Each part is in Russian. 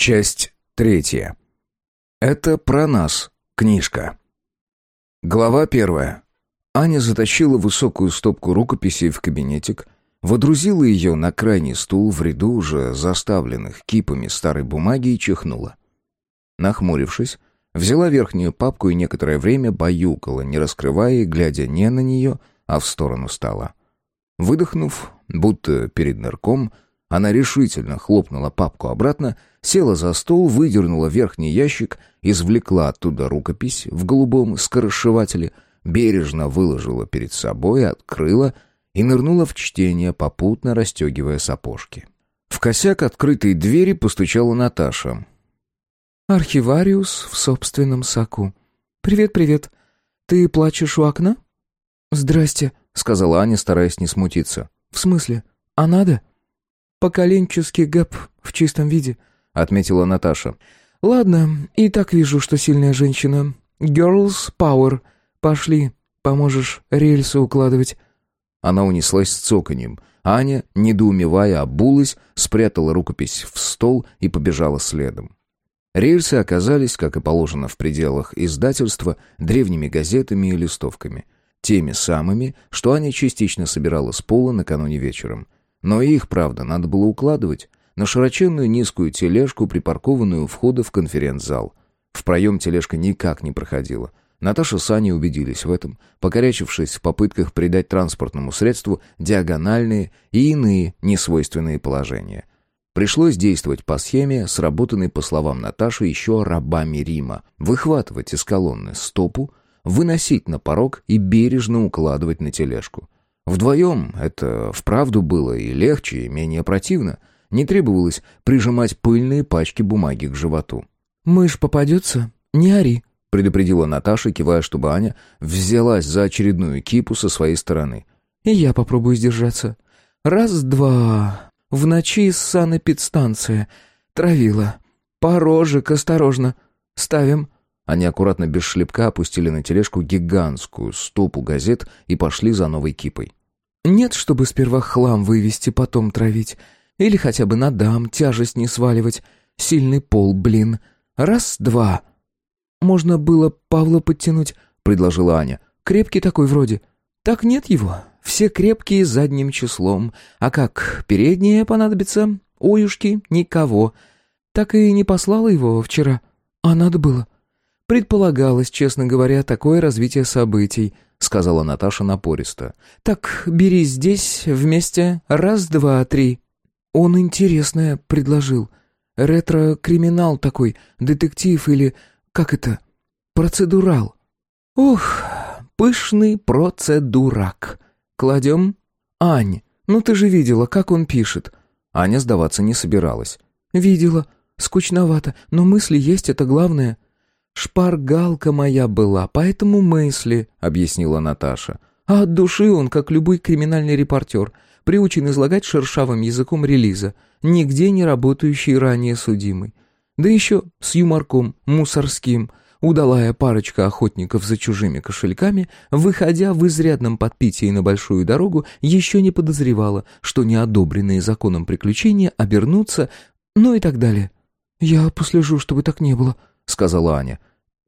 Часть третья. Это про нас. Книжка. Глава первая. Аня затащила высокую стопку рукописей в кабинетик, водрузила ее на крайний стул в ряду уже заставленных кипами старой бумаги и чихнула. Нахмурившись, взяла верхнюю папку и некоторое время баюкала, не раскрывая и глядя не на нее, а в сторону стола. Выдохнув, будто перед нырком, она решительно хлопнула папку обратно, села за стол, выдернула верхний ящик, извлекла оттуда рукопись в голубом скоросшивателе, бережно выложила перед собой, открыла и нырнула в чтение, попутно расстегивая сапожки. В косяк открытой двери постучала Наташа. «Архивариус в собственном соку. Привет-привет. Ты плачешь у окна?» «Здрасте», — сказала Аня, стараясь не смутиться. «В смысле? А надо?» «Поколенческий гэп в чистом виде», — отметила Наташа. «Ладно, и так вижу, что сильная женщина. Girls power. Пошли, поможешь рельсы укладывать». Она унеслась с цоканьем. Аня, недоумевая, обулась, спрятала рукопись в стол и побежала следом. Рельсы оказались, как и положено в пределах издательства, древними газетами и листовками. Теми самыми, что Аня частично собирала с пола накануне вечером — но их, правда, надо было укладывать на широченную низкую тележку, припаркованную у входа в конференц-зал. В проем тележка никак не проходила. Наташа с Аней убедились в этом, покорячившись в попытках придать транспортному средству диагональные и иные несвойственные положения. Пришлось действовать по схеме, сработанной, по словам Наташи, еще рабами Рима. Выхватывать из колонны стопу, выносить на порог и бережно укладывать на тележку. Вдвоем это вправду было и легче, и менее противно. Не требовалось прижимать пыльные пачки бумаги к животу. «Мышь попадется? Не ори», — предупредила Наташа, кивая, чтобы Аня взялась за очередную кипу со своей стороны. «И я попробую сдержаться. Раз-два. В ночи санэпидстанция. Травила. Порожек, осторожно. Ставим». Они аккуратно без шлепка опустили на тележку гигантскую стопу газет и пошли за новой кипой. Нет, чтобы сперва хлам вывести, потом травить. Или хотя бы на дам тяжесть не сваливать. Сильный пол, блин. Раз-два. Можно было Павла подтянуть, предложила Аня. Крепкий такой вроде. Так нет его. Все крепкие задним числом. А как передние понадобится? Уюшки никого. Так и не послала его вчера. А надо было. Предполагалось, честно говоря, такое развитие событий —— сказала Наташа напористо. «Так, бери здесь вместе. Раз, два, три». «Он интересное предложил. Ретро-криминал такой, детектив или... как это? Процедурал». «Ух, пышный процедурак. Кладем?» «Ань, ну ты же видела, как он пишет». Аня сдаваться не собиралась. «Видела. Скучновато, но мысли есть, это главное». «Шпаргалка моя была, поэтому мысли», — объяснила Наташа. «А от души он, как любой криминальный репортер, приучен излагать шершавым языком релиза, нигде не работающий ранее судимый. Да еще с юморком мусорским, удалая парочка охотников за чужими кошельками, выходя в изрядном подпитии на большую дорогу, еще не подозревала, что неодобренные законом приключения обернутся, ну и так далее. «Я послежу, чтобы так не было», — сказала Аня.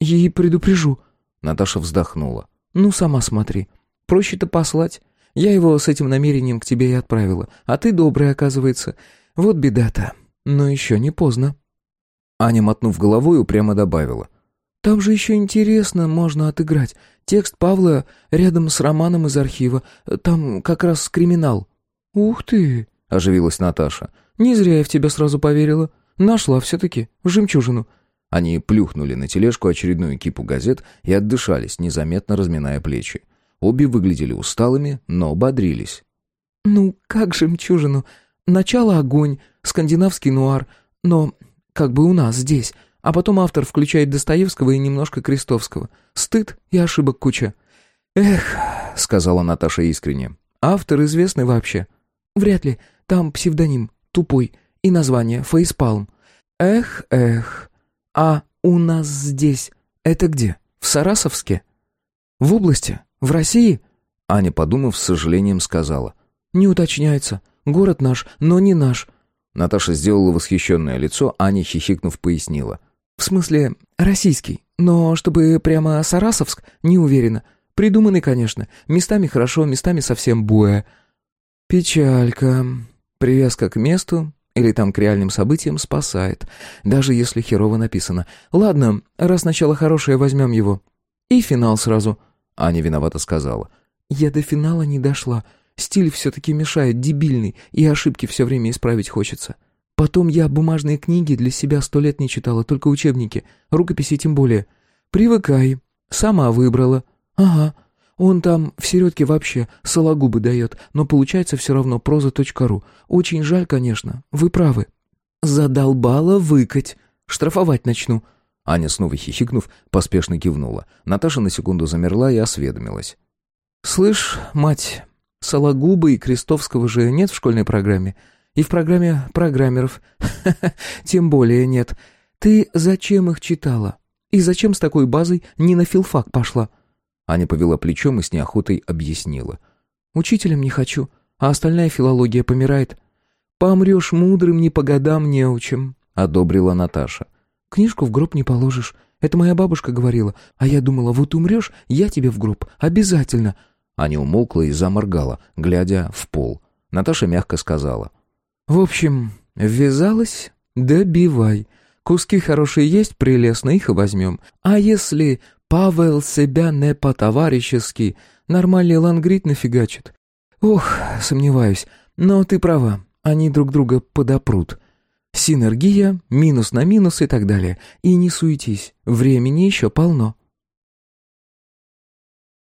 «Ей предупрежу». Наташа вздохнула. «Ну, сама смотри. Проще-то послать. Я его с этим намерением к тебе и отправила. А ты добрый, оказывается. Вот беда-то. Но еще не поздно». Аня, мотнув головой, упрямо добавила. «Там же еще интересно можно отыграть. Текст Павла рядом с романом из архива. Там как раз криминал». «Ух ты!» — оживилась Наташа. «Не зря я в тебя сразу поверила. Нашла все-таки жемчужину. Они плюхнули на тележку очередную кипу газет и отдышались, незаметно разминая плечи. Обе выглядели усталыми, но бодрились. «Ну, как жемчужину? Начало огонь, скандинавский нуар, но как бы у нас здесь, а потом автор включает Достоевского и немножко Крестовского. Стыд и ошибок куча». «Эх», — сказала Наташа искренне, — «автор известный вообще?» «Вряд ли, там псевдоним, тупой, и название «Фейспалм». Эх, эх, «А у нас здесь это где? В Сарасовске?» «В области? В России?» Аня, подумав, с сожалением сказала. «Не уточняется. Город наш, но не наш. Наташа сделала восхищенное лицо, Аня, хихикнув, пояснила. «В смысле, российский. Но чтобы прямо Сарасовск, не уверена. Придуманный, конечно. Местами хорошо, местами совсем буэ. Печалька. Привязка к месту или там к реальным событиям спасает, даже если херово написано. Ладно, раз начало хорошее, возьмем его. И финал сразу. Аня виновато сказала. Я до финала не дошла. Стиль все-таки мешает, дебильный, и ошибки все время исправить хочется. Потом я бумажные книги для себя сто лет не читала, только учебники, рукописи тем более. Привыкай. Сама выбрала. Ага. Он там в середке вообще сологубы дает, но получается все равно проза.ру. Очень жаль, конечно. Вы правы. Задолбала выкать. Штрафовать начну. Аня, снова хихикнув, поспешно кивнула. Наташа на секунду замерла и осведомилась. «Слышь, мать, Сологуба и Крестовского же нет в школьной программе. И в программе программеров. Тем более нет. Ты зачем их читала? И зачем с такой базой не на филфак пошла?» Аня повела плечом и с неохотой объяснила. «Учителем не хочу, а остальная филология помирает. Помрешь мудрым не по годам неучим», — одобрила Наташа. «Книжку в гроб не положишь. Это моя бабушка говорила. А я думала, вот умрешь, я тебе в гроб. Обязательно». Аня умолкла и заморгала, глядя в пол. Наташа мягко сказала. «В общем, ввязалась? Добивай. Куски хорошие есть, прелестно, их и возьмем. А если Павел себя не по-товарищески, нормальный лангрид нафигачит? Ох, сомневаюсь. Но ты права, они друг друга подопрут. Синергия, минус на минус и так далее. И не суетись, времени еще полно».